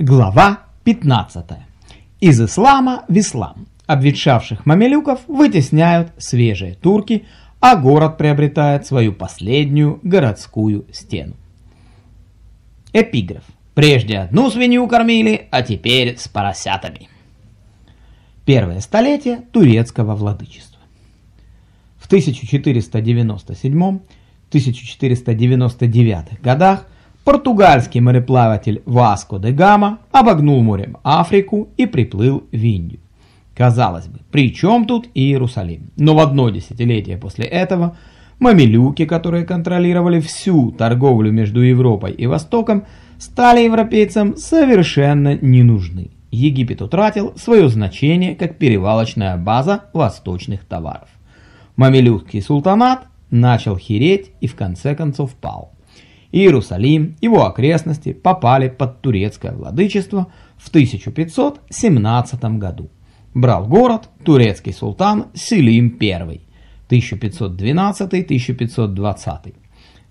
Глава 15. Из ислама в ислам. Обветшавших мамилюков вытесняют свежие турки, а город приобретает свою последнюю городскую стену. Эпиграф. Прежде одну свинью кормили, а теперь с поросятами. Первое столетие турецкого владычества. В 1497-1499 годах португальский мореплаватель Васко де Гама обогнул морем Африку и приплыл в Индию. Казалось бы, при чем тут Иерусалим? Но в одно десятилетие после этого мамилюки, которые контролировали всю торговлю между Европой и Востоком, стали европейцам совершенно не нужны. Египет утратил свое значение как перевалочная база восточных товаров. Мамилюкский султанат начал хереть и в конце концов пал. Иерусалим, его окрестности попали под турецкое владычество в 1517 году. Брал город турецкий султан Селим I 1512-1520.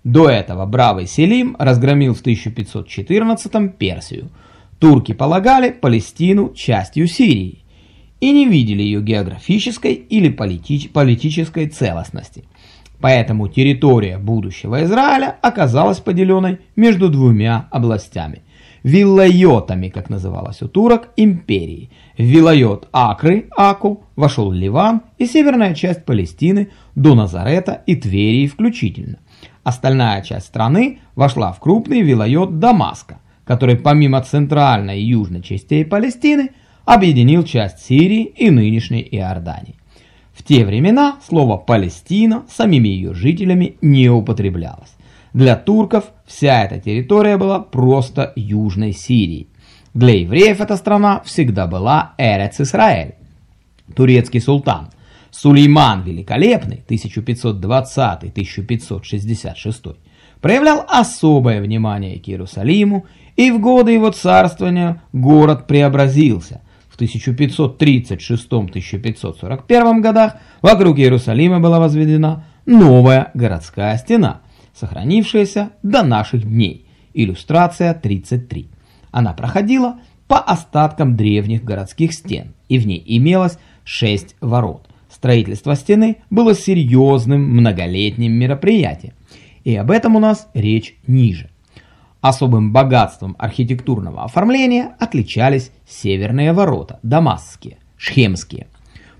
До этого бравый Селим разгромил в 1514 Персию. Турки полагали Палестину частью Сирии и не видели ее географической или политич политической целостности – Поэтому территория будущего Израиля оказалась поделенной между двумя областями. Виллайотами, как называлось у турок, империи. В Виллайот Акры, Аку, вошел Ливан и северная часть Палестины до Назарета и Тверии включительно. Остальная часть страны вошла в крупный Виллайот Дамаска, который помимо центральной и южной частей Палестины объединил часть Сирии и нынешней Иордании. В те времена слово «Палестина» самими ее жителями не употреблялось. Для турков вся эта территория была просто Южной Сирией. Для евреев эта страна всегда была Эрец-Исраэль. Турецкий султан Сулейман Великолепный 1520-1566 проявлял особое внимание к Иерусалиму, и в годы его царствования город преобразился – 1536-1541 годах вокруг Иерусалима была возведена новая городская стена, сохранившаяся до наших дней. Иллюстрация 33. Она проходила по остаткам древних городских стен, и в ней имелось 6 ворот. Строительство стены было серьезным многолетним мероприятием, и об этом у нас речь ниже. Особым богатством архитектурного оформления отличались северные ворота, дамасские, шхемские.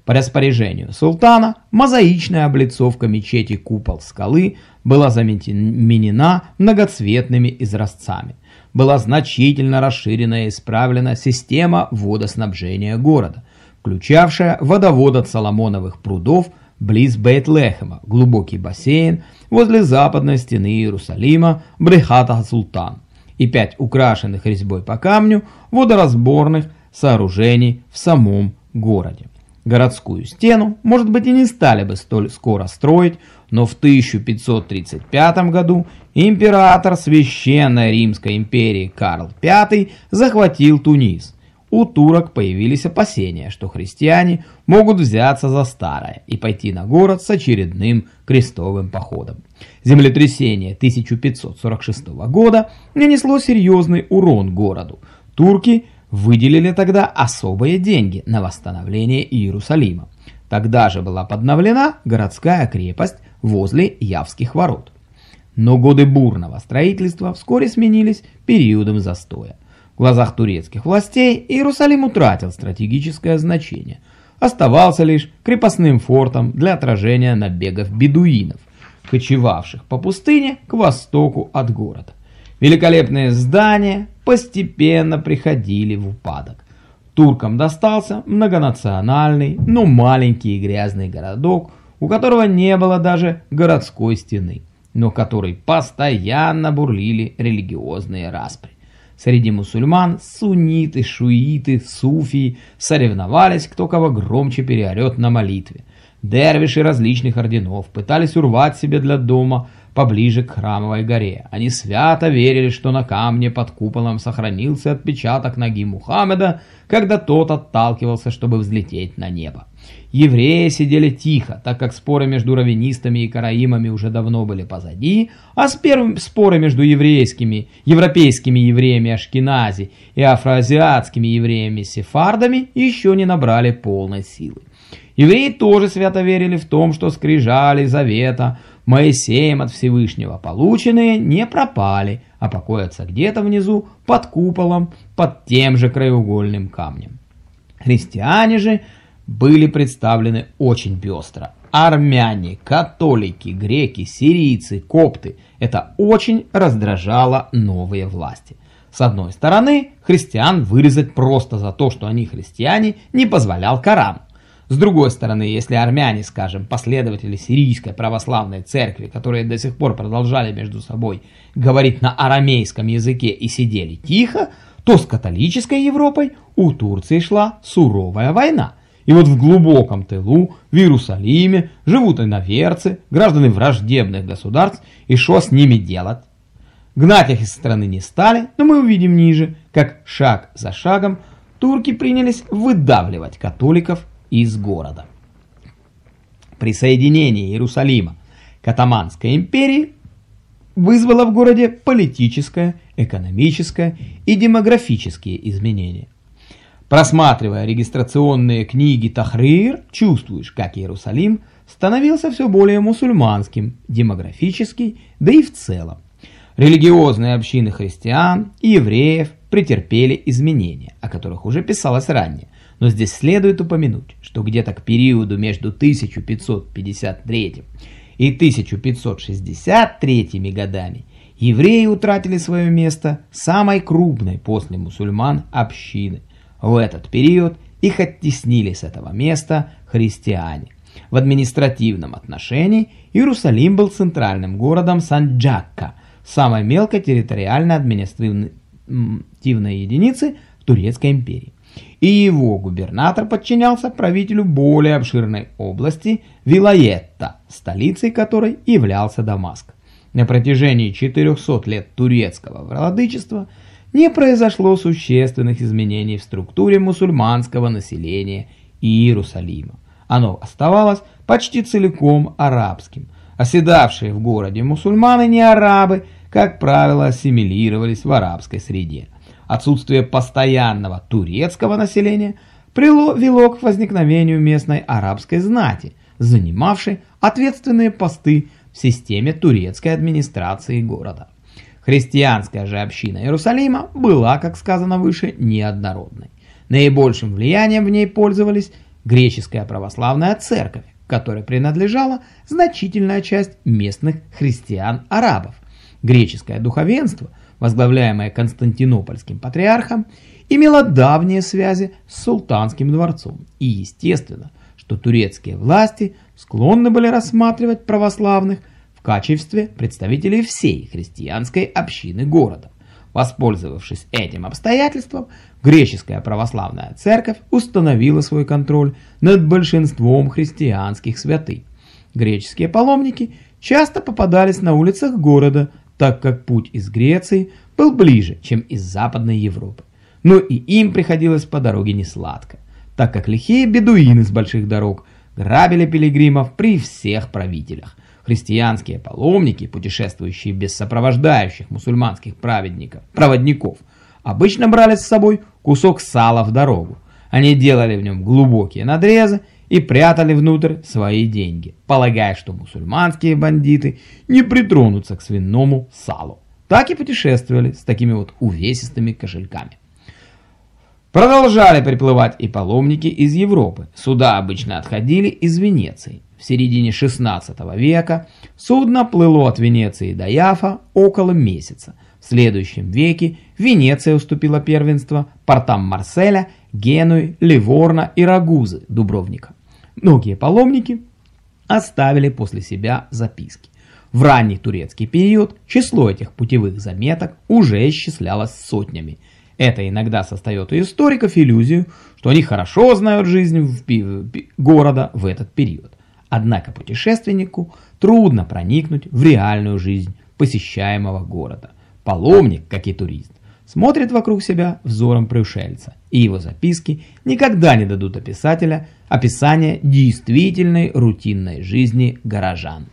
По распоряжению султана мозаичная облицовка мечети купол скалы была заменена многоцветными изразцами. Была значительно расширена и исправлена система водоснабжения города, включавшая водовод от Соломоновых прудов близ Бейт-Лехема, глубокий бассейн возле западной стены Иерусалима Брехата Султан и пять украшенных резьбой по камню водоразборных сооружений в самом городе. Городскую стену, может быть, и не стали бы столь скоро строить, но в 1535 году император Священной Римской империи Карл V захватил Тунис – у турок появились опасения, что христиане могут взяться за старое и пойти на город с очередным крестовым походом. Землетрясение 1546 года нанесло серьезный урон городу. Турки выделили тогда особые деньги на восстановление Иерусалима. Тогда же была подновлена городская крепость возле Явских ворот. Но годы бурного строительства вскоре сменились периодом застоя. В глазах турецких властей Иерусалим утратил стратегическое значение, оставался лишь крепостным фортом для отражения набегов бедуинов, кочевавших по пустыне к востоку от города. Великолепные здания постепенно приходили в упадок. Туркам достался многонациональный, но маленький и грязный городок, у которого не было даже городской стены, но который постоянно бурлили религиозные распри. Среди мусульман сунниты, шуиты, суфии соревновались, кто кого громче переорет на молитве. Дервиши различных орденов пытались урвать себе для дома поближе к храмовой горе. Они свято верили, что на камне под куполом сохранился отпечаток ноги Мухаммеда, когда тот отталкивался, чтобы взлететь на небо. Евреи сидели тихо, так как споры между раввинистами и караимами уже давно были позади, а споры между еврейскими, европейскими евреями Ашкенази и афроазиатскими евреями-сефардами еще не набрали полной силы. Евреи тоже свято верили в том, что скрижали завета Моисеем от Всевышнего полученные не пропали, а покоятся где-то внизу под куполом, под тем же краеугольным камнем. Христиане же были представлены очень пестро. Армяне, католики, греки, сирийцы, копты – это очень раздражало новые власти. С одной стороны, христиан вырезать просто за то, что они христиане, не позволял Коран. С другой стороны, если армяне, скажем, последователи сирийской православной церкви, которые до сих пор продолжали между собой говорить на арамейском языке и сидели тихо, то с католической Европой у Турции шла суровая война. И вот в глубоком тылу, в Иерусалиме, живут иноверцы, граждане враждебных государств, и что с ними делать? Гнать их из страны не стали, но мы увидим ниже, как шаг за шагом турки принялись выдавливать католиков из города. Присоединение Иерусалима к Атаманской империи вызвало в городе политическое, экономическое и демографические изменения. Просматривая регистрационные книги Тахрир, чувствуешь, как Иерусалим становился все более мусульманским, демографически, да и в целом. Религиозные общины христиан и евреев претерпели изменения, о которых уже писалось ранее, но здесь следует упомянуть, что где-то к периоду между 1553 и 1563 годами евреи утратили свое место самой крупной после мусульман общины. В этот период их оттеснили с этого места христиане. В административном отношении Иерусалим был центральным городом Санджакка, самой мелкой территориальной административной единицы Турецкой империи и его губернатор подчинялся правителю более обширной области Вилаетта, столицей которой являлся Дамаск. На протяжении 400 лет турецкого владычества не произошло существенных изменений в структуре мусульманского населения Иерусалима. Оно оставалось почти целиком арабским. Оседавшие в городе мусульманы не арабы, как правило, ассимилировались в арабской среде. Отсутствие постоянного турецкого населения привело к возникновению местной арабской знати, занимавшей ответственные посты в системе турецкой администрации города. Христианская же община Иерусалима была, как сказано выше, неоднородной. Наибольшим влиянием в ней пользовались греческая православная церковь, которой принадлежала значительная часть местных христиан-арабов. Греческое духовенство – возглавляемая Константинопольским патриархом, имела давние связи с султанским дворцом. И естественно, что турецкие власти склонны были рассматривать православных в качестве представителей всей христианской общины города. Воспользовавшись этим обстоятельством, греческая православная церковь установила свой контроль над большинством христианских святых. Греческие паломники часто попадались на улицах города, так как путь из Греции был ближе, чем из Западной Европы. Но и им приходилось по дороге не сладко, так как лихие бедуины с больших дорог грабили пилигримов при всех правителях. Христианские паломники, путешествующие без сопровождающих мусульманских праведников, проводников, обычно брали с собой кусок сала в дорогу. Они делали в нем глубокие надрезы и прятали внутрь свои деньги, полагая, что мусульманские бандиты не притронутся к свиному салу. Так и путешествовали с такими вот увесистыми кошельками. Продолжали приплывать и паломники из Европы. Суда обычно отходили из Венеции. В середине 16 века судно плыло от Венеции до Яфа около месяца. В следующем веке Венеция уступила первенство портам Марселя, Генуи, Ливорна и Рагузы, Дубровника. Многие паломники оставили после себя записки. В ранний турецкий период число этих путевых заметок уже исчислялось сотнями. Это иногда создает у историков иллюзию, что они хорошо знают жизнь в города в этот период. Однако путешественнику трудно проникнуть в реальную жизнь посещаемого города. Паломник, как и турист, смотрит вокруг себя взором пришельца, и его записки никогда не дадут описателя описания действительной рутинной жизни горожан.